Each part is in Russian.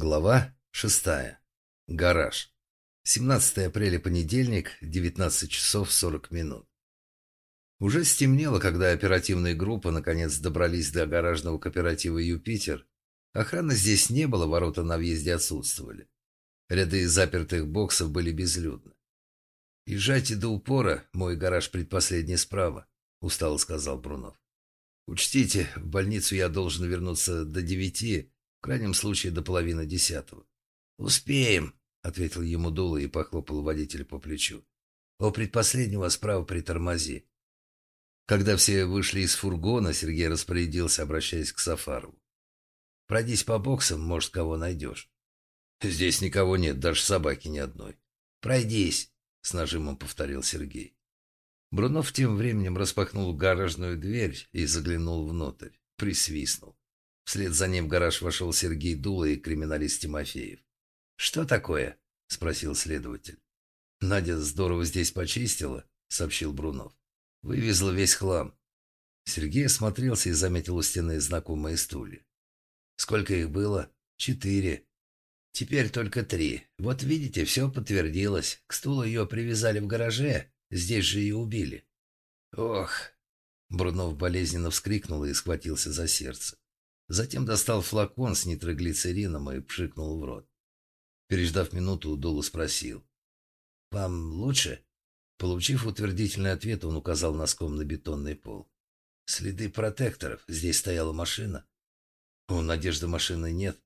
Глава шестая. Гараж. 17 апреля, понедельник, 19 часов 40 минут. Уже стемнело, когда оперативная группа наконец добрались до гаражного кооператива «Юпитер». Охраны здесь не было, ворота на въезде отсутствовали. Ряды запертых боксов были безлюдны. «Езжайте до упора, мой гараж предпоследний справа», — устало сказал Брунов. «Учтите, в больницу я должен вернуться до девяти, в крайнем случае до половины десятого. «Успеем», — ответил ему Дула и похлопал водителя по плечу. «О предпоследнего справа притормози». Когда все вышли из фургона, Сергей распорядился, обращаясь к Сафарову. «Пройдись по боксам, может, кого найдешь». «Здесь никого нет, даже собаки ни одной». «Пройдись», — с нажимом повторил Сергей. Брунов тем временем распахнул гаражную дверь и заглянул внутрь. Присвистнул. Вслед за ним в гараж вошел Сергей Дула и криминалист Тимофеев. «Что такое?» – спросил следователь. «Надя здорово здесь почистила», – сообщил Брунов. «Вывезла весь хлам». Сергей осмотрелся и заметил у стены знакомые стулья. «Сколько их было?» «Четыре». «Теперь только три. Вот видите, все подтвердилось. К стулу ее привязали в гараже, здесь же ее убили». «Ох!» Брунов болезненно вскрикнул и схватился за сердце. Затем достал флакон с нитроглицерином и пшикнул в рот. Переждав минуту, Дула спросил. «Вам лучше?» Получив утвердительный ответ, он указал носком на бетонный пол. «Следы протекторов. Здесь стояла машина». «У Надежды машины нет».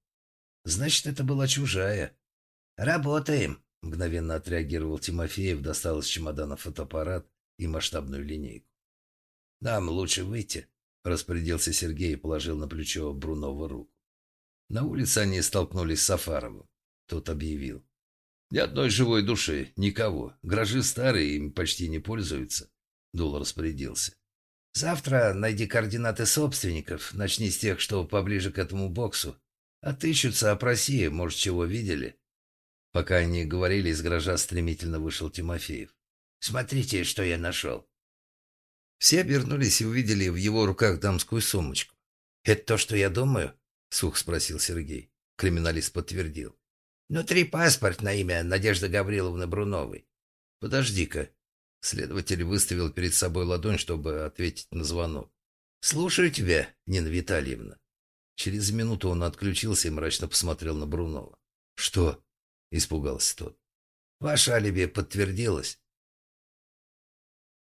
«Значит, это была чужая». «Работаем», — мгновенно отреагировал Тимофеев, достал из чемодана фотоаппарат и масштабную линейку. «Нам лучше выйти», — распорядился Сергей и положил на плечо Брунова руку. На улице они столкнулись с Сафаровым. Тот объявил. «Ни одной живой души, никого. Гаражи старые, им почти не пользуются». Дул распорядился. «Завтра найди координаты собственников, начни с тех, что поближе к этому боксу. Отыщутся, опроси, может, чего видели». Пока они говорили, из гаража стремительно вышел Тимофеев. «Смотрите, что я нашел». Все обернулись и увидели в его руках дамскую сумочку. «Это то, что я думаю?» — сух спросил Сергей. Криминалист подтвердил. «Внутри паспорт на имя Надежды Гавриловны Бруновой». «Подожди-ка». Следователь выставил перед собой ладонь, чтобы ответить на звонок. «Слушаю тебя, Нина Витальевна». Через минуту он отключился и мрачно посмотрел на Брунова. «Что?» — испугался тот. «Ваше алиби подтвердилось.